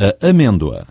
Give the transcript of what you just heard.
a amêndoa.